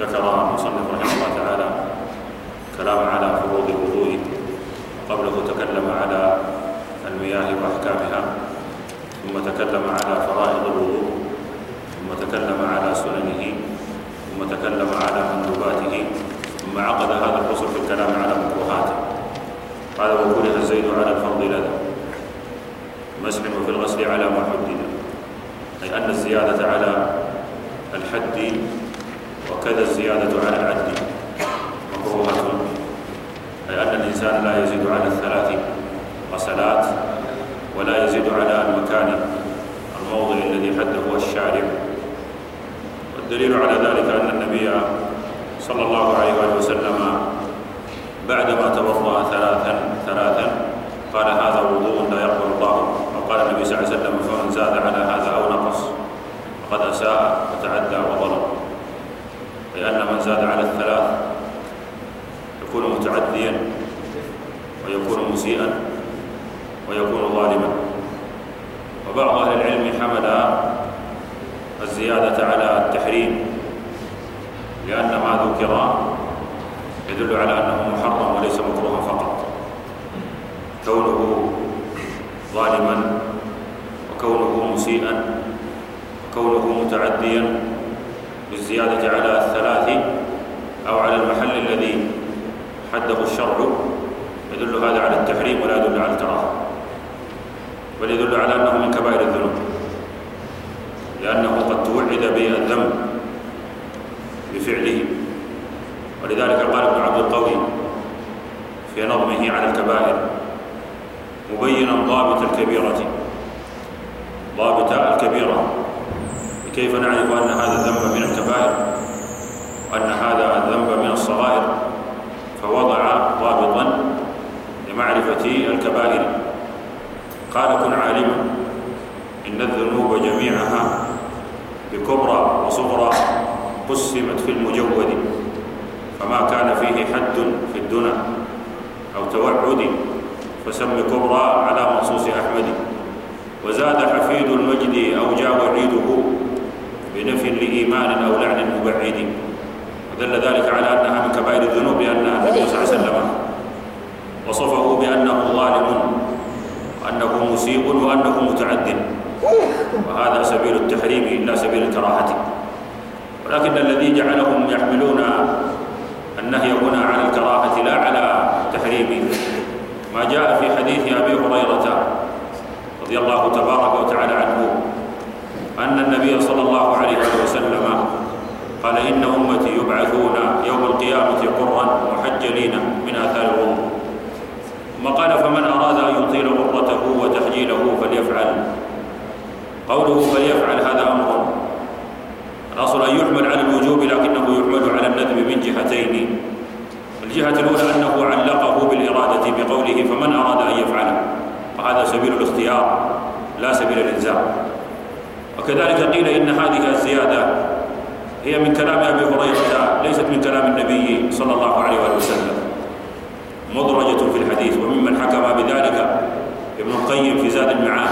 ذكر المصنف رحمه الله تعالى كلام على فروض الوضوء قبله تكلم على المياه وأحكامها ثم تكلم على فرائض الوضوء ثم تكلم على سننه ثم تكلم على مندوباته ثم عقد هذا الفصل في الكلام على مكروهاته. قال وكره الزيد على الفرض لدى مسح وفي الغسل على ما حدد أي أن الزيادة على الحد وكذا الزيادة على العد مكروهة أي أن الإنسان لا يزيد على الثلاث غسلات ولا يزيد على المكان. الموضع الذي حده الشارع. والدليل على ذلك أن النبي صلى الله عليه وسلم بعدما توضأ ثلاثا ثلاثا قال هذا وضوء لا يقبل الله. وقال النبي صلى الله عليه وسلم فمن زاد على هذا أو نقص فقد أساء وتعدى وظلم لأن من زاد على الثلاث يكون متعديا ويكون مسيئا ويكون ظالما وبعض أهل العلم حمل الزيادة على التحريم لأن ما ذكر يدل على أنه محرم وليس مكروها فقط كونه ظالما وكونه مسيئا وكونه متعديا بالزيادة على الثلاث أو على المحل الذي حده الشرع يدل هذا على التحريم ولا يدل على الكراهة بل يدل على أنه من كبائر الذنوب لأنه قد توعد به الذنب بفعله ولذلك قال ابن عبد القوي في نظمه على الكبائر مبينا ضابط الكبيرة. ضابط الكبيرة. كيف نعرف أن هذا الذنب من الكبائر؟ وأن هذا الذنب من الصغائر. فوضع ضابطا لمعرفة الكبائر. قال كن عالما. إن الذنوب جميعها بكبرى وصغرى قسمت في المجود. فما كان فيه حد في الدنا أو توعد فسم كبرى على منصوص أحمد. وزاد حفيد المجد أو جاء وعيده بنفي لإيمان أو لعن مبعد. ودل ذلك على أنها من كبائر الذنوب لأن النبي صلى الله عليه وسلم وصفه بأنه ظالم وأنه مسيء وأنه متعد. وهذا سبيل التحريم لا سبيل الكراهة. ولكن الذي جعلهم يحملون النهي هنا على الكراهة لا على التحريم ما جاء في حديث أبي هريرة رضي الله تبارك وتعالى عنه أن النبي صلى الله عليه وسلم قال إن أمتي يبعثون يوم القيامة قرا محجلين من آثار الوضوء ثم قال فمن أراد أن يطيل غرته وتحجيله فليفعل. قوله فليفعل هذا أمر. الأصل أن يحمل على الوجوب لكنه يحمل على الندب من جهتين. الجهة الأولى أنه علقه بالإرادة بقوله فمن أراد أن يفعله وهذا سبيل الاختيار لا سبيل الإلزام. وكذلك قيل إن هذه الزيادة هي من كلام أبي هريرة ليست من كلام النبي صلى الله عليه وسلم. مدرجة في الحديث وممن حكم بذلك ابن القيم في زاد المعاد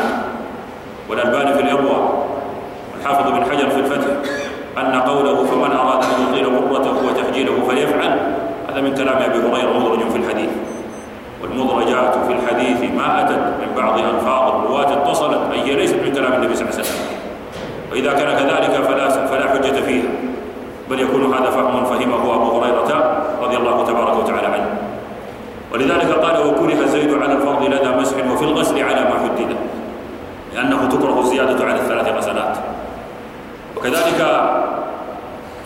والألباني في الإروى والحافظ بن حجر في الفتح أن قوله فمن أراد أن يطيل غرته وتحجيله فليفعل هذا من كلام أبي هريرة مدرج في الحديث والمدرجات في الحديث ما أتت من بعض ألفاظ الرواة اتصلت أي ليست من كلام النبي صلى الله عليه وسلم وإذا كان كذلك فلا فلا حجة فيها بل يكون هذا فهم فهمه أبو هريرة رضي الله تبارك وتعالى عنه ولذلك قال وكره الزيد على الفرض لدى مسح وفي الغسل على ما حدد لأنه تكره الزيادة على الثلاث غسلات وكذلك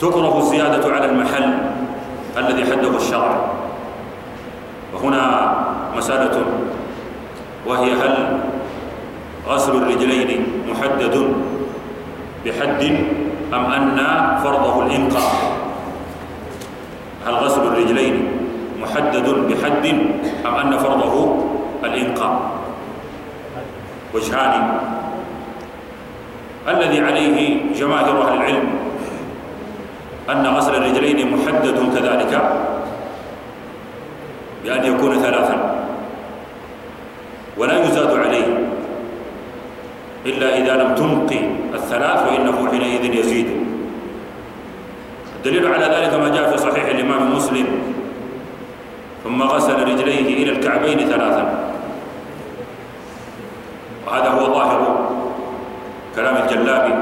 تكره الزيادة على المحل الذي حده الشرع وهنا مسألة وهي هل غسل الرجلين محدد بحد أم أن فرضه الإنقاء هل غسل الرجلين محدد بحد أم أن فرضه الإنقاء وجهان. الذي عليه جماهير أهل العلم أن غسل الرجلين محدد كذلك بأن يكون ثلاثا ولا يزاد عليه إلا إذا لم تنقي الثلاث فإنه حينئذ يزيد. الدليل على ذلك ما جاء في صحيح الإمام مسلم ثم غسل رجليه إلى الكعبين ثلاثا. وهذا هو ظاهر كلام الجلابي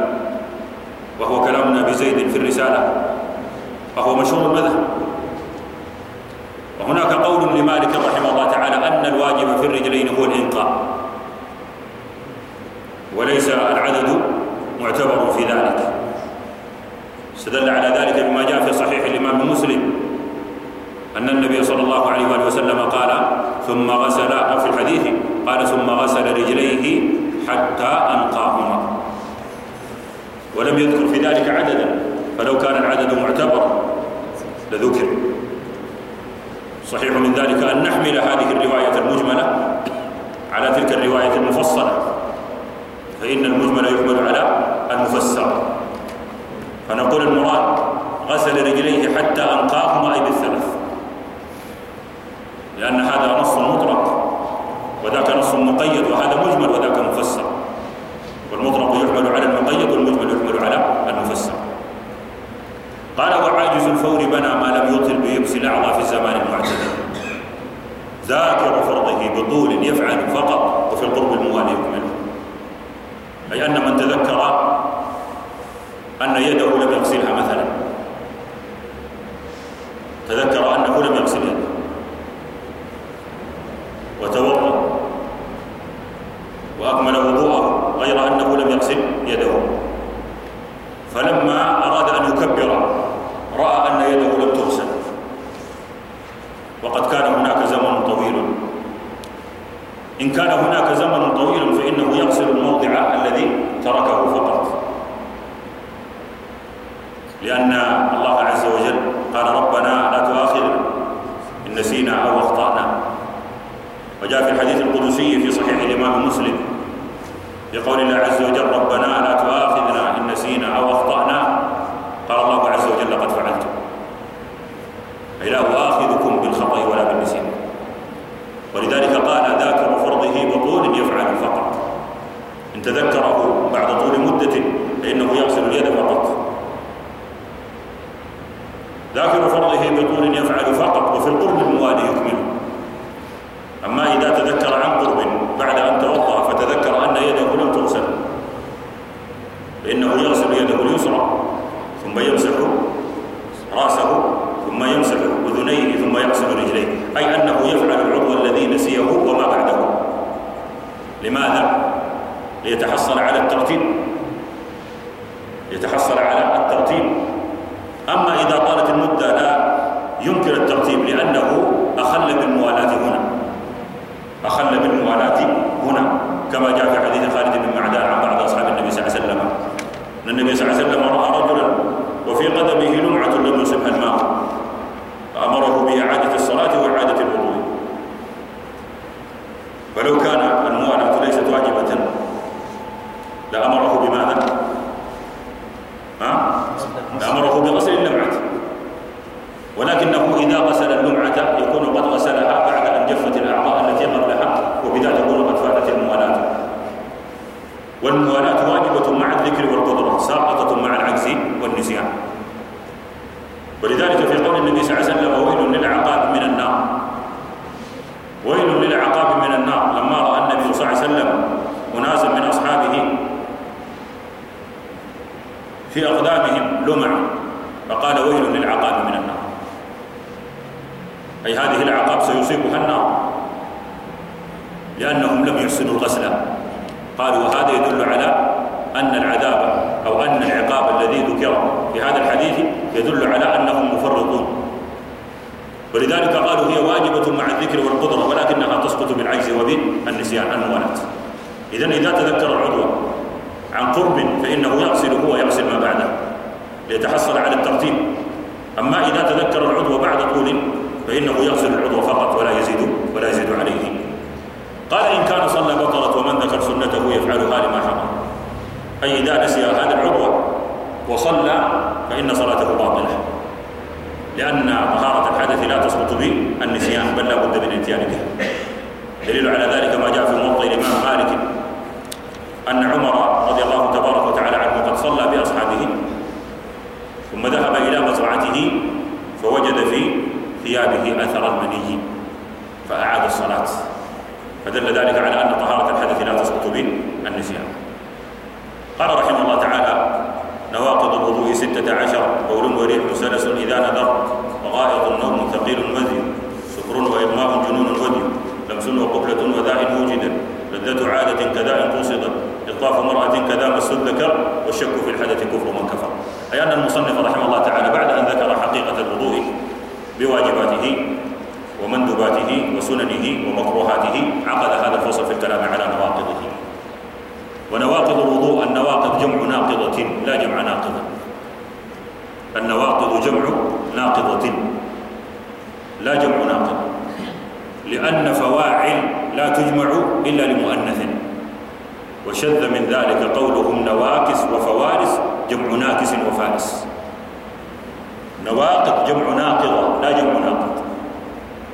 وهو كلام أبي زيد في الرسالة وهو مشهور المذهب. وهناك قول لمالك رحمه الله تعالى أن الواجب في الرجلين هو الانقاء وليس العدد معتبر في ذلك. استدل على ذلك بما جاء في صحيح الإمام مسلم أن النبي صلى الله عليه وآله وسلم قال ثم غسل في الحديث قال ثم غسل رجليه حتى انقاهما ولم يذكر في ذلك عددا فلو كان العدد معتبر لذكر. صحيح من ذلك أن نحمل هذه الرواية المجملة على تلك الرواية المفصلة فإن المجمل يحمل على المفسر. فنقول المراد غسل رجليه حتى أنقاهما أي بالثلاث. لأن هذا نص مطلق وذاك نص مقيد وهذا مجمل وذاك مفسر. والمطلق يحمل على المقيد والمجمل يحمل على المفسر. قال وعاجز الفور بنى ما لم يطل بيبس الأعضاء في الزمان المعتدل. ذاكر فرضه بطول يفعل فقط وفي القرب الموالي يكمل. أي أن من تذكر أن يده لم يغسلها مثلا تذكر أنه لم يغسل يده وتوضأ وأكمل وضوءه غير أنه لم يغسل يده فلما أراد أن يكبر رأى أن يده لم تغسل وقد كان هناك زمن طويل إن كان هناك زمن طويل فإنه يغسل الموضع الذي تركه فقط. لأن الله عز وجل قال ربنا لا تؤاخذنا إن نسينا أو أخطأنا. وجاء في الحديث القدسي في صحيح الإمام مسلم بقول الله عز وجل ربنا لا تؤاخذنا إن نسينا أو أخطأنا. قال الله عز وجل قد فعلت. أي لا أؤاخذكم بالخطأ ولا بالنسيان. ولذلك فقط إن تذكره بعد طول مدة فإنه يغسل اليد فقط. ذاكر فرضه بطول يفعل فقط وفي القرب الموالي يكمل أما إذا تذكر عن قرب بعد أن توضأ فتذكر أن يده لم تغسل فإنه يغسل يده اليسرى ثم يمسح رأسه ثم يمسح أذنيه ثم يغسل رجليه أي أنه يفعل العضو الذي نسيه وما بعده لماذا؟ ليتحصل على الترتيب يتحصل على الترتيب أما إذا طالت المدة لا يمكن الترتيب لأنه أخل بالموالاة هنا أخل بالموالاة هنا كما جاء في حديث خالد بن معدان عن بعض أصحاب النبي صلى الله عليه وسلم أن النبي صلى الله عليه وسلم رأى رجلا وفي قدمه لمعة لم يصبها الماء فأمره بإعادة الصلاة وإعادة الوضوء فلو كان الموالاة ليست واجبة لأمره بماذا؟ ها؟ لأمره بغسل اللمعة ولكنه إذا غسل اللمعة يكون قد غسلها بعد أن جفت الأعضاء التي قبلها وبذا تكون قد فاتت الموالاة والموالاة واجبة مع الذكر والقدرة ساقطة مع العجز والنسيان ولذلك في قول النبي صلى الله عليه وسلم ويل للعقاب من النار ويل للعقاب من النار لما رأى النبي صلى الله عليه وسلم أناسا من أصحابه في أقدامهم لمع فقال ويل للعقاب من النار أي هذه العقاب سيصيبها النار لأنهم لم يحسنوا الغسل قالوا وهذا يدل على أن العذاب أو أن العقاب الذي ذكر في هذا الحديث يدل على أنهم مفرطون. ولذلك قالوا هي واجبة مع الذكر والقدرة ولكنها تسقط بالعجز وبالنسيان الموالاة إذا إذا تذكر العضو عن قرب فإنه يغسل هو يغسل ما بعده ليتحصل على الترتيب. أما إذا تذكر العضو بعد طول فإنه يغسل العضو فقط ولا يزيد ولا يزيد عليه. قال إن كان صلى بطلت ومن ذكر سنته يفعلها لما حضر. أي إذا نسي هذا العضو وصلى فإن صلاته باطلة. لأن طهارة الحدث لا تسقط بالنسيان بل لا بد من الاتيان به. دليل على ذلك ما جاء في موطئ الإمام مالك أن عمر رضي الله تبارك وتعالى عنه قد صلى بأصحابه ثم ذهب إلى مزرعته فوجد في ثيابه أثر المني فأعاد الصلاة. فدل ذلك على أن طهارة الحدث لا تسقط بالنسيان. قال رحمه الله تعالى نواقض الوضوء ستة عشر قول وريح سلس إذا نذر وغائط نوم ثقيل مذي سكر وإغماء جنون ودي لمس وقبلة وذاء وجد لذة عادة كذا قصدت إطاف امرأة كذا مس الذكر والشك في الحدث كفر من كفر. أي أن المصنف رحمه الله تعالى بعد أن ذكر حقيقة الوضوء بواجباته ومندوباته وسننه ومكروهاته عقد هذا الفصل في الكلام على نواقضه. ونواقض الوضوء النواقض جمع ناقضة لا جمع ناقضة. النواقض جمع ناقضة لا جمع ناقض لأن فواعل لا تجمع إلا لمؤنث. وشذ من ذلك قولهم نواكس وفوارس جمع ناكس وفارس. نواقض جمع ناقضة لا جمع ناقض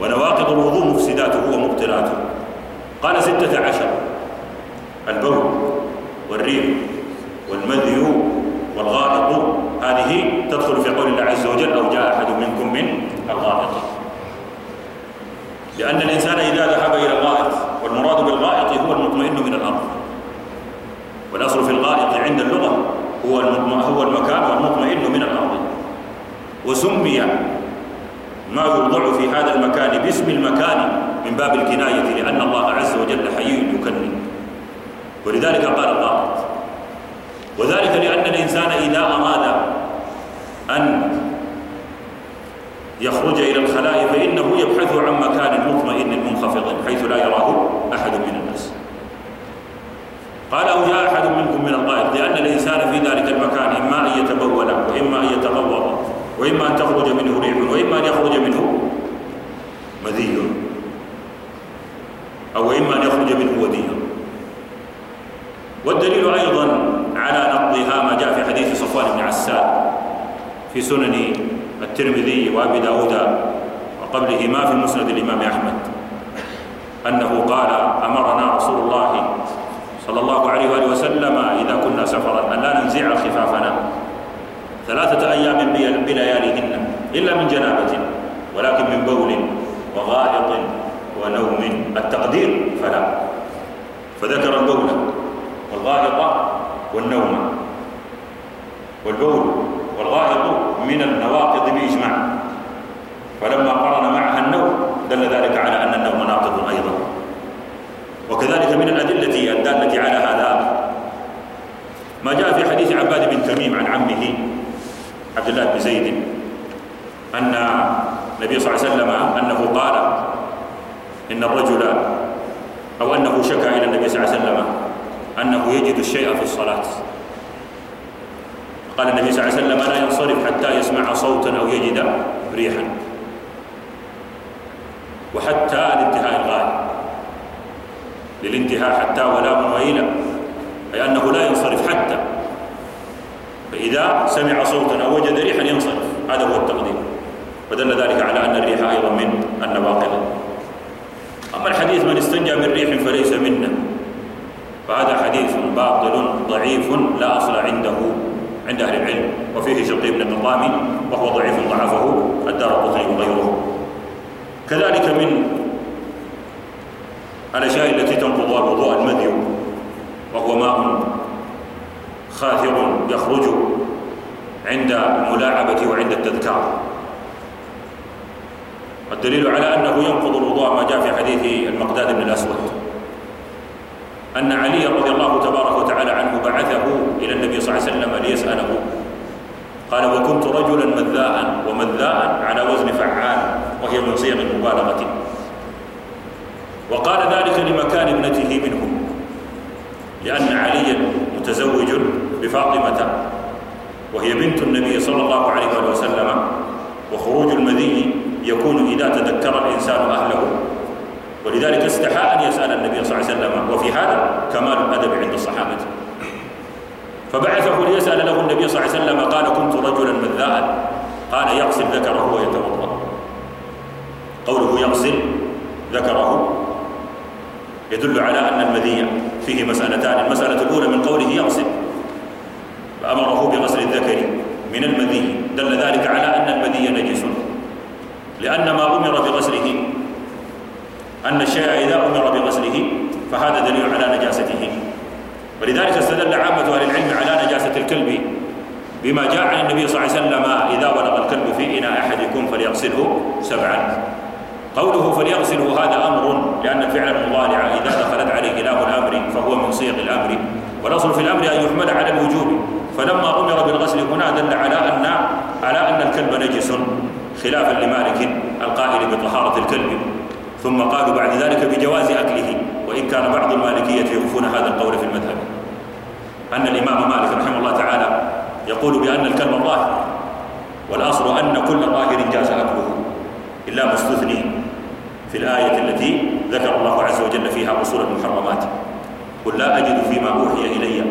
ونواقض الوضوء مفسداته ومبطلاته. قال ستة عشر. البول. والريح والمذي والغائط هذه تدخل في قول الله عز وجل أو جاء أحد منكم من الغائط. لأن الإنسان إذا ذهب إلى الغائط والمراد بالغائط هو المطمئن من الأرض. والأصل في الغائط عند اللغة هو هو المكان المطمئن من الأرض. وسمي ما يوضع في هذا المكان باسم المكان من باب الكناية لأن الله عز وجل حي يكني ولذلك قال الغائط وذلك لأن الإنسان إذا أراد أن يخرج إلى الخلاء فإنه يبحث عن مكان مطمئن منخفض حيث لا يراه أحد من الناس. قال أو جاء أحد منكم من الغائط لأن الإنسان في ذلك المكان إما أن يتبول وإما أن يتغوط وإما أن تخرج منه ريح وإما أن يخرج منه مذي أو إما أن يخرج منه والدليل أيضا على نقضها ما جاء في حديث صفوان بن عسال في سنن الترمذي وأبي داود وقبله ما في مسند الإمام أحمد أنه قال أمرنا رسول الله صلى الله عليه وآله وسلم إذا كنا سفرا أن لا ننزع خفافنا ثلاثة أيام بلياليهن إلا من جنابة ولكن من بول وغائط ونوم. التقدير فلا. فذكر البول. والغائط والنوم والبول والغائط من النواقض بإجماع. فلما قرن معها النوم دل ذلك على أن النوم ناقض أيضا. وكذلك من الأدلة الدالة على هذا ما جاء في حديث عباد بن تميم عن عمه عبد الله بن زيد أن النبي صلى الله عليه وسلم أنه قال إن الرجل أو أنه شكى إلى النبي صلى الله عليه وسلم أنه يجد الشيء في الصلاة. قال النبي صلى الله عليه وسلم لا ينصرف حتى يسمع صوتا أو يجد ريحا. وحتى الانتهاء الغاية. للانتهاء حتى ولا وإلى أي أنه لا ينصرف حتى. فإذا سمع صوتا أو وجد ريحا ينصرف. هذا هو التقدير. ودل ذلك على أن الريح أيضا من النواقض. أما الحديث من استنجى من ريح فليس منا. فهذا حديث باطل ضعيف لا أصل عنده عند أهل العلم. وفيه شقي بن قطامي وهو ضعيف ضعفه الدار قطني وغيره. كذلك من الأشياء التي تنقض الوضوء المذي وهو ماء خاثر يخرج عند الملاعبة وعند التذكار. الدليل على أنه ينقض الوضوء ما جاء في حديث المقداد بن الأسود. أن علي رضي الله تبارك وتعالى عنه بعثه إلى النبي صلى الله عليه وسلم ليسأله. قال وكنت رجلا مذاء ومذاء على وزن فعال وهي من صيغ المبالغة. وقال ذلك لمكان ابنته منه لأن عليا متزوج بفاطمة وهي بنت النبي صلى الله عليه وسلم وخروج المذي يكون إذا تذكر الإنسان أهله. ولذلك استحى أن يسأل النبي صلى الله عليه وسلم وفي هذا كمال الأدب عند الصحابة. فبعثه ليسأل له النبي صلى الله عليه وسلم قال كنت رجلا مذاء. قال يغسل ذكره ويتوضأ. قوله يغسل ذكره يدل على أن المذي فيه مسألتان. المسألة الأولى من قوله يغسل فأمره بغسل الذكر من المذي دل ذلك على أن المذي نجس لأن ما أمر بغسله أن الشيء إذا أمر بغسله فهذا دليل على نجاسته. ولذلك استدل عامة أهل العلم على نجاسة الكلب بما جاء عن النبي صلى الله عليه وسلم إذا ولغ الكلب في إناء أحدكم فليغسله سبعا. قوله فليغسله هذا أمر لأن الفعل المضارع إذا دخلت عليه لام الأمر فهو من صيغ الأمر. والأصل في الأمر أن يحمل على الوجوب. فلما أمر بالغسل هنا دل على أن على أن الكلب نجس خلافا لمالك القائل بطهارة الكلب. ثم قالوا بعد ذلك بجواز أكله وإن كان بعض المالكية يخفون هذا القول في المذهب. أن الإمام مالك رحمه الله تعالى يقول بأن الكلب ظاهر والأصل أن كل ظاهر جاز أكله إلا ما استثني في الآية التي ذكر الله عز وجل فيها أصول المحرمات. قل لا أجد فيما أوحي إلي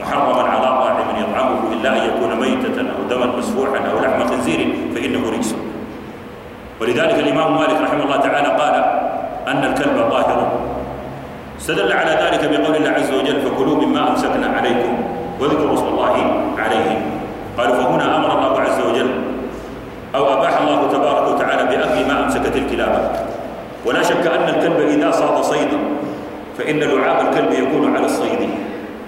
محرما على طاعم يطعمه إلا أن يكون ميتة أو دما مسفوحا أو لحم خنزير فإنه رجس. ولذلك الإمام مالك رحمه الله تعالى قال أن الكلب طاهر. استدل على ذلك بقول الله عز وجل فكلوا مما أمسكنا عليكم واذكروا اسم الله عليه. قالوا فهنا أمر الله عز وجل أو أباح الله تبارك وتعالى بأكل ما أمسكت الكلاب. ولا شك أن الكلب إذا صاد صيدا فإن لعاب الكلب يكون على الصيد.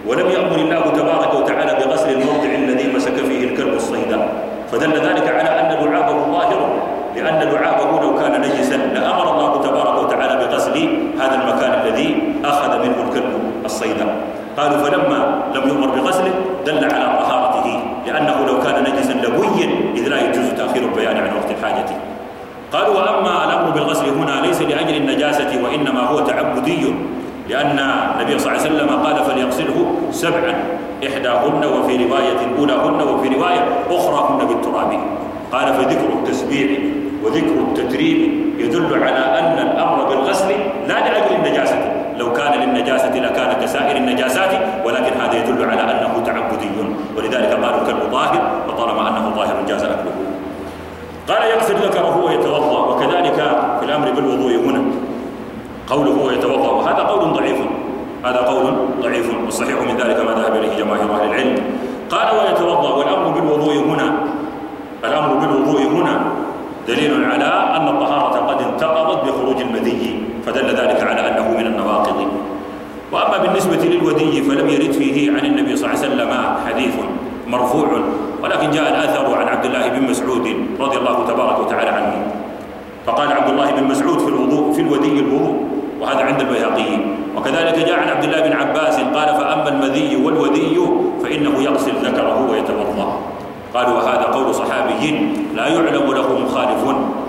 ولم يأمر الله تبارك وتعالى بغسل الموضع الذي مسك فيه الكلب الصيد. فدل ذلك على أن لعابه ظاهر لأن لعابه لو كان نجسا لأمر الله تبارك وتعالى بغسل هذا المكان الذي أخذ منه الكلب الصيد قالوا فلما لم يؤمر بغسله دل على طهارته لأنه لو كان نجسا لبين إذ لا يجوز تأخير البيان عن وقت الحاجة قالوا وأما الأمر بالغسل هنا ليس لأجل النجاسة وإنما هو تعبدي لأن النبي صلى الله عليه وسلم قال فليغسله سبعا إحداهن وفي رواية أولاهن وفي رواية أخراهن بالتراب. قال فذكر التسبيح. وذكر التتريب يدل على أن الأمر بالغسل لا لأجل النجاسة لو كان للنجاسة لكان كسائر النجاسات ولكن هذا يدل على أنه تعبدي. ولذلك قالوا الكلب ظاهر وطالما أنه ظاهر جاز أكله. قال يغسل ذكره ويتوضأ وكذلك في الأمر بالوضوء هنا قوله ويتوضأ وهذا قول ضعيف. هذا قول ضعيف والصحيح من ذلك ما ذهب إليه جماهير أهل العلم. قال ويتوضأ والأمر بالوضوء هنا الأمر بالوضوء هنا دليل على أن الطهارة قد انتقضت بخروج المذي فدل ذلك على أنه من النواقض. وأما بالنسبة للودي فلم يرد فيه عن النبي صلى الله عليه وسلم حديث مرفوع ولكن جاء الأثر عن عبد الله بن مسعود رضي الله تبارك وتعالى عنه. فقال عبد الله بن مسعود في الوضوء في الودي الوضوء وهذا عند البيهقي. وكذلك جاء عن عبد الله بن عباس قال فأما المذي والودي فإنه يغسل ذكره ويتوضأ. قالوا وهذا قول صحابي لا يعلم له مخالف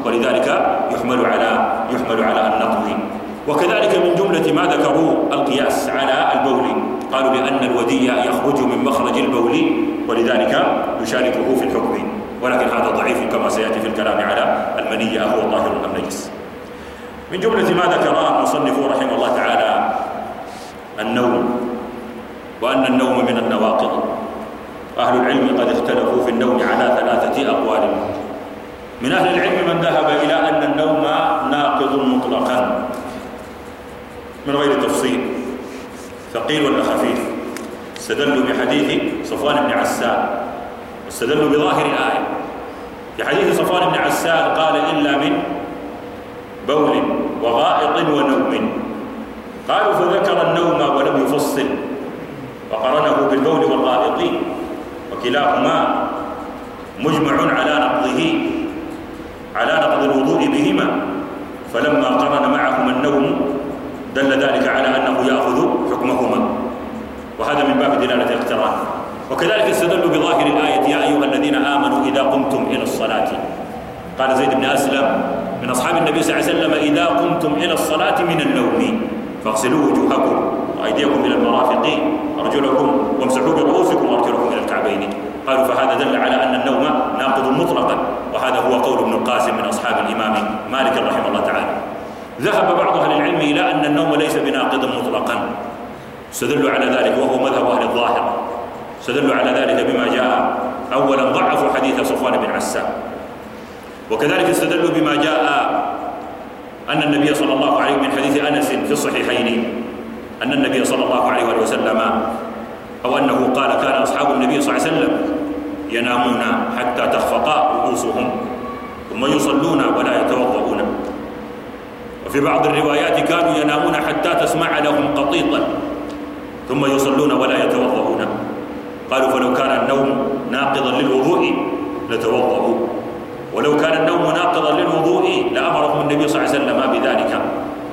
ولذلك يحمل على يحمل على النقض وكذلك من جملة ما ذكروا القياس على البول قالوا بأن الودي يخرج من مخرج البول ولذلك يشاركه في الحكم. ولكن هذا ضعيف كما سيأتي في الكلام على المني أهو طاهر أم نجس من جملة ما ذكر المصنف رحمه الله تعالى النوم وأن النوم من النواقض. أهل العلم قد اختلفوا في النوم على ثلاثة أقوال. من أهل العلم من ذهب إلى أن النوم ناقض مطلقا. من غير تفصيل. ثقيل ولا خفيف. استدلوا بحديث صفوان بن عسان واستدلوا بظاهر الآية. في حديث صفوان بن عسان قال إلا من بول وغائط ونوم. قالوا فذكر النوم ولم يفصل. وقرنه بالبول والغائط وكلاهما مجمع على نقضه على نقض الوضوء بهما. فلما قرن معهما النوم دل ذلك على أنه يأخذ حكمهما. وهذا من باب دلالة الاقتران. وكذلك استدلوا بظاهر الآية يا أيها الذين آمنوا إذا قمتم إلى الصلاة. قال زيد بن أسلم من أصحاب النبي صلى الله عليه وسلم إذا قمتم إلى الصلاة من النوم فاغسلوا وجوهكم. وأيديكم إلى المرافق أرجلكم وامسحوا برؤوسكم وأرجلكم إلى الكعبين. قالوا فهذا دل على أن النوم ناقض مطلقا وهذا هو قول ابن القاسم من أصحاب الإمام مالك رحمه الله تعالى. ذهب بعض أهل العلم إلى أن النوم ليس بناقض مطلقا. استدلوا على ذلك وهو مذهب أهل الظاهر. استدلوا على ذلك بما جاء أولا ضعفوا حديث صفوان بن عسان وكذلك استدلوا بما جاء أن النبي صلى الله عليه من حديث أنس في الصحيحين. أن النبي صلى الله عليه وسلم أو أنه قال كان أصحاب النبي صلى الله عليه وسلم ينامون حتى تخفق رؤوسهم ثم يصلون ولا يتوضؤون. وفي بعض الروايات كانوا ينامون حتى تسمع لهم قطيطا ثم يصلون ولا يتوضؤون. قالوا فلو كان النوم ناقضا للوضوء لتوضؤوا. ولو كان النوم ناقضا للوضوء لأمرهم النبي صلى الله عليه وسلم بذلك.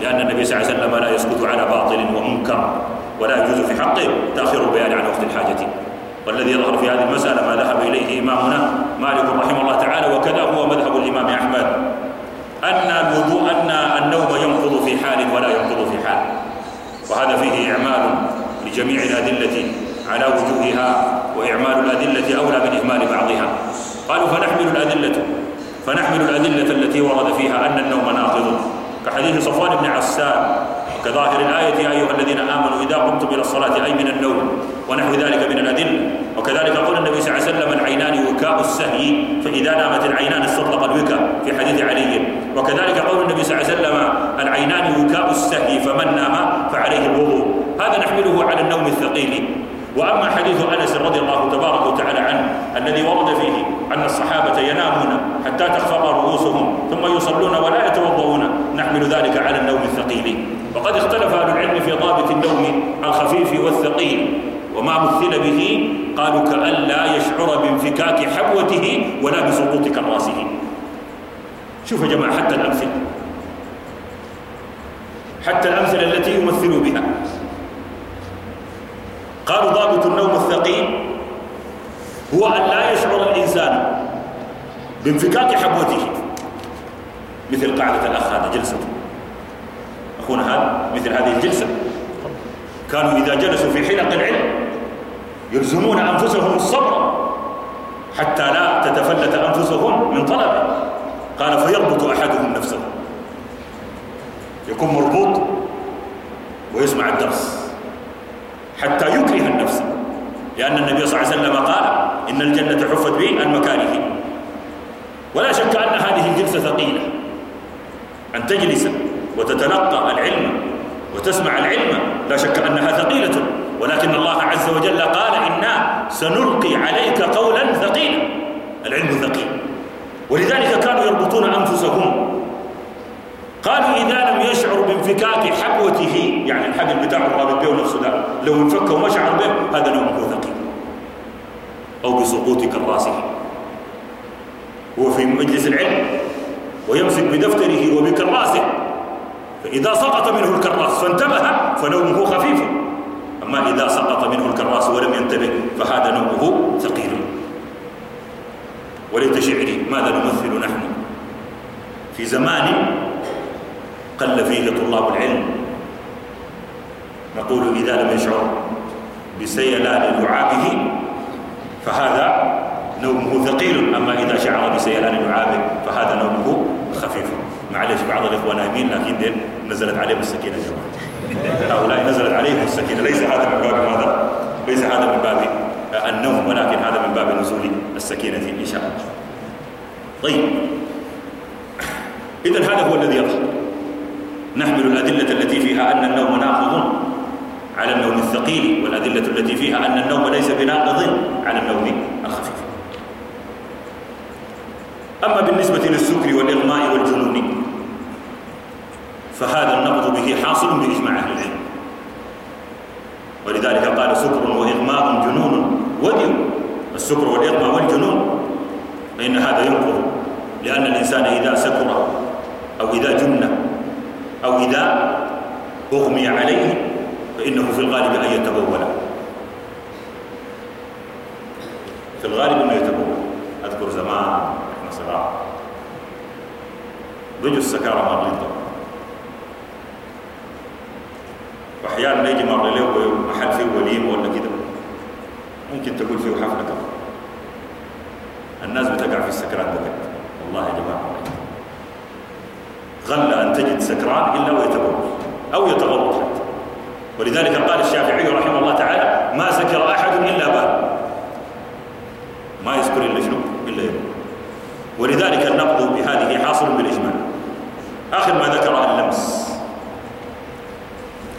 لأن النبي صلى الله عليه وسلم لا يسكت على باطل ومنكر ولا يجوز في حقه تأخير البيان عن وقت الحاجة. والذي يظهر في هذه المسألة ما ذهب إليه إمامنا مالك رحمه الله تعالى وكذا هو مذهب الإمام أحمد. أن الوضوء أن النوم ينقض في حال ولا ينقض في حال. وهذا فيه إعمال لجميع الأدلة على وجوهها وإعمال الأدلة أولى من إهمال بعضها. قالوا فنحمل الأدلة. فنحمل الأدلة التي ورد فيها أن النوم ناقض. كحديث صفوان بن عسان كظاهر الآية يا أيها الذين آمنوا إذا قمتم إلى الصلاة أي من النوم ونحو ذلك من الأدلة. وكذلك قول النبي صلى الله عليه وسلم العينان وكاء السهي فإذا نامت العينان استطلق الوكاء في حديث علي. وكذلك قول النبي صلى الله عليه وسلم العينان وكاء السهي فمن نام فعليه الوضوء. هذا نحمله على النوم الثقيل. وأما حديث أنس رضي الله تبارك وتعالى عنه الذي ورد فيه أن الصحابة ينامون حتى تخفق رؤوسهم ثم يصلون ولا يتوضؤون نحمل ذلك على النوم الثقيل. وقد اختلف أهل العلم في ضابط النوم الخفيف والثقيل. وما مثل به؟ قالوا كأن لا يشعر بانفكاك حبوته ولا بسقوط كراسه شوفوا يا جماعة حتى الأمثلة. حتى الأمثلة التي يمثل بها. قالوا ضابط النوم الثقيل هو أن لا يشعر الإنسان بانفكاك حبوته مثل قاعدة الأخ هذا جلسته أخونا هذا مثل هذه الجلسة. كانوا إذا جلسوا في حلق العلم يلزمون أنفسهم الصبر حتى لا تتفلت أنفسهم من طلبه قال فيربط أحدهم نفسه. يكون مربوط ويسمع الدرس. حتى يكره النفس. لأن النبي صلى الله عليه وسلم قال إن الجنة حفت به المكاره ولا شك أن هذه الجلسة ثقيلة. أن تجلس وتتلقى العلم وتسمع العلم لا شك أنها ثقيلة. ولكن الله عز وجل قال إنا سنلقي عليك قولا ثقيلا. العلم ثقيل. ولذلك كانوا يربطون أنفسهم قالوا إذا لم يشعر بانفكاك حبوته يعني الحبل بتاعه الرابط به نفسه ده لو انفك وما شعر به هذا نومه ثقيل. أو بسقوط كراسه هو في مجلس العلم ويمسك بدفتره وبكراسه فإذا سقط منه الكراس فانتبه فنومه خفيف. أما إذا سقط منه الكراس ولم ينتبه فهذا نومه ثقيل. وليت شعري ماذا نمثل نحن؟ في زمان قل فيه طلاب العلم. نقول إذا لم يشعر بسيلان لعابه فهذا نومه ثقيل. أما إذا شعر بسيلان لعابه فهذا نومه خفيف. معلش بعض الإخوة نايمين لكن دين نزلت عليهم السكينة هؤلاء نزلت عليهم السكينة. ليس هذا من باب ماذا؟ ليس هذا من باب النوم ولكن هذا من باب نزول السكينة إن شاء الله. طيب. إذا هذا هو الذي يظهر. نحمل الأدلة التي فيها أن النوم ناقض على النوم الثقيل والأدلة التي فيها أن النوم ليس بناقض على النوم الخفيف. أما بالنسبة للسكر والإغماء والجنون فهذا النقض به حاصل بإجماع أهل العلم. ولذلك قال سكر وإغماء جنون. ودي السكر والإغماء والجنون فإن هذا ينقض لأن الإنسان إذا سكر أو إذا جن أو إذا أغمي عليه فإنه في الغالب أن يتبول. في الغالب أنه يتبول. أذكر زمان إحنا صغار. رجل السكارة مريضة وأحيانا يجي مر له محل فيه وليمة ولا كده. ممكن تقول فيه حفلة كده. الناس بتقع في السكرات ده والله يا جماعة. غل أن تجد سكران إلا ويتبول أو يتغوط حتى. ولذلك قال الشافعي رحمه الله تعالى ما سكر أحد إلا بال ما يذكر إلا شنو؟ إلا يبول ولذلك النقض بهذه حاصل بالإجمال آخر ما ذكر اللمس.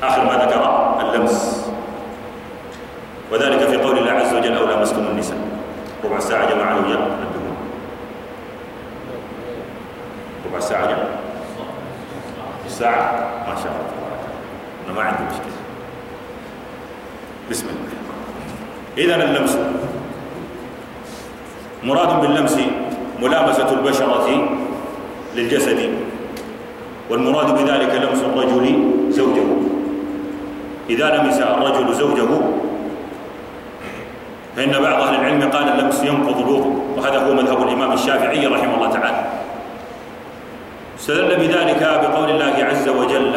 آخر ما ذكر اللمس. وذلك في قول الله عز وجل أو لمستم النساء. ربع ساعة جماعة لو جاء ربع ساعة جاء ساعة. ما شاء الله. أنا ما عندي مشكلة. بسم الله. إذا اللمس. مراد باللمس ملامسة البشرة للجسد والمراد بذلك لمس الرجل زوجه. إذا لمس الرجل زوجه فإن بعض أهل العلم قال اللمس ينقض الوضوء وهذا هو مذهب الإمام الشافعي رحمه الله تعالى. استدل بذلك بقول الله عز وجل.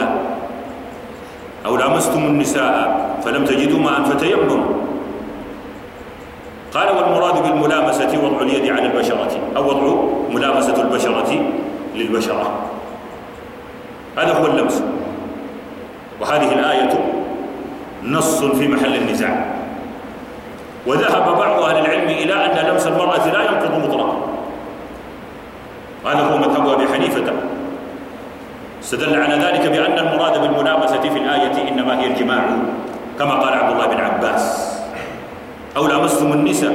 أو لامستم النساء فلم تجدوا ماء فتيمموا. قال والمراد بالملامسة وضع اليد على البشرة. أو وضع ملامسة البشرة للبشرة. هذا هو اللمس. وهذه الآية نص في محل النزاع. وذهب بعض أهل العلم إلى أن لمس المرأة لا ينقض مطلقا. هذا هو مذهب أبي حنيفة. استدل على ذلك بأن المراد بالملامسة في الآية إنما هي الجماع كما قال عبد الله بن عباس. أو لامستم النساء.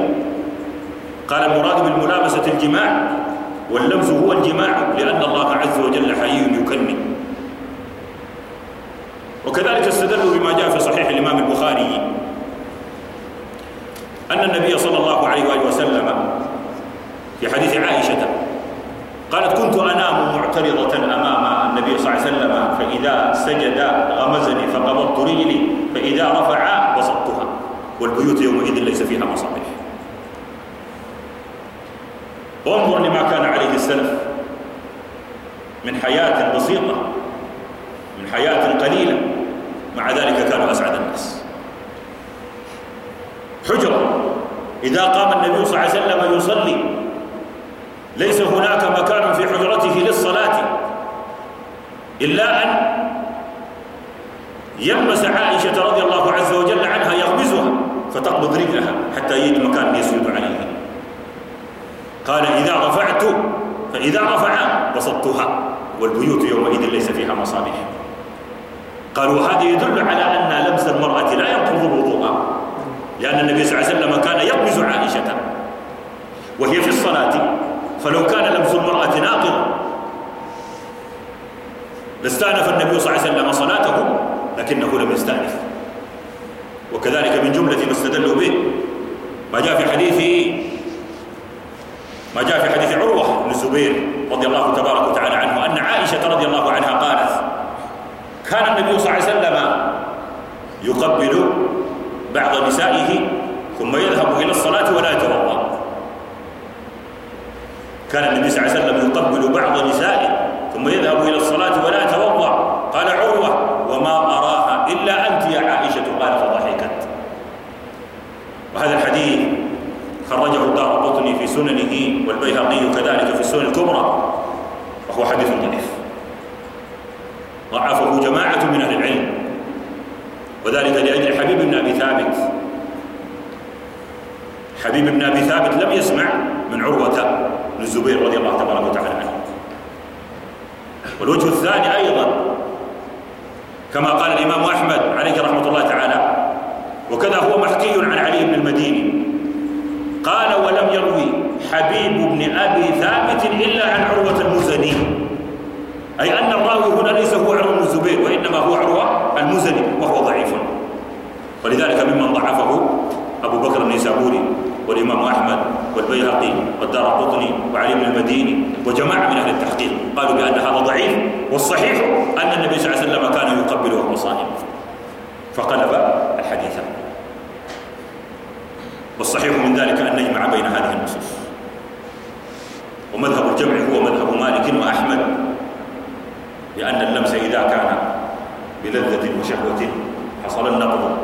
قال المراد بالملامسة الجماع واللمس هو الجماع لأن الله عز وجل حي يكني وكذلك استدلوا بما جاء في صحيح الإمام البخاري أن النبي صلى الله عليه وآله وسلم في حديث عائشة قالت كنت أنام معترضة أمام النبي صلى الله عليه وسلم فإذا سجد غمزني فقبضت رجلي فإذا رفع بسطتها. والبيوت يومئذ ليس فيها مصابيح. وانظر لما كان عليه السلف من حياة بسيطة من حياة قليلة. مع ذلك كانوا أسعد الناس. حجرة إذا قام النبي صلى الله عليه وسلم يصلي ليس هناك مكان في حجرته للصلاة. إلا أن يلمس عائشة رضي الله عز وجل عنها يغمزها فتقبض رجلها حتى يجد مكان يسجد عليه قال إذا رفعت فإذا رفع بسطتها والبيوت يومئذ ليس فيها مصابيح. قالوا وهذا يدل على أن لمس المرأة لا ينقض الوضوء لأن النبي صلى الله عليه وسلم كان يغمز عائشة وهي في الصلاة فلو كان لمس المرأة ناقضا لاستأنف النبي صلى الله عليه وسلم صلاته لكنه لم يستأنف. وكذلك من جملة ما استدلوا به ما جاء في حديث ما جاء في حديث عروة بن الزبير رضي الله تبارك وتعالى عنه أن عائشة رضي الله عنها قالت كان النبي صلى الله عليه وسلم يقبل بعض نسائه ثم يذهب إلى الصلاة ولا يتوضأ. كان النبي صلى الله عليه وسلم يقبل بعض نسائه ثم يذهب إلى الصلاة ولا يتوضأ. قال عروة وما أراها إلا أنت يا عائشة قال فضحكت وهذا الحديث خرجه الدار قطني في سننه والبيهقي كذلك في السنن الكبرى. وهو حديث ضعيف. ضعفه جماعة من أهل العلم. وذلك لأجل حبيب بن أبي ثابت. حبيب بن أبي ثابت لم يسمع من عروة بن الزبير رضي الله تبارك وتعالى عنه. والوجه الثاني أيضا كما قال الإمام أحمد عليه رحمة الله تعالى وكذا هو محكي عن علي بن المديني قال ولم يروي حبيب بن أبي ثابت إلا عن عروة المزني. أي أن الراوي هنا ليس هو عروة بن الزبير وإنما هو عروة المزني وهو ضعيف. ولذلك ممن ضعفه أبو بكر النيسابوري والإمام أحمد والبيهقي والدار القطني وعلي بن المديني وجماعة من أهل التحقيق قالوا بأن هذا ضعيف والصحيح أن النبي صلى الله عليه وسلم كان يقبل وهو صائم فقلب الحديث. والصحيح من ذلك أن نجمع بين هذه النصوص. ومذهب الجمع هو مذهب مالك وأحمد لأن اللمس إذا كان بلذة وشهوة حصل النقض.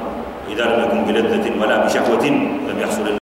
إذا لم يكن بلذة ولا بشهوة لم يحصل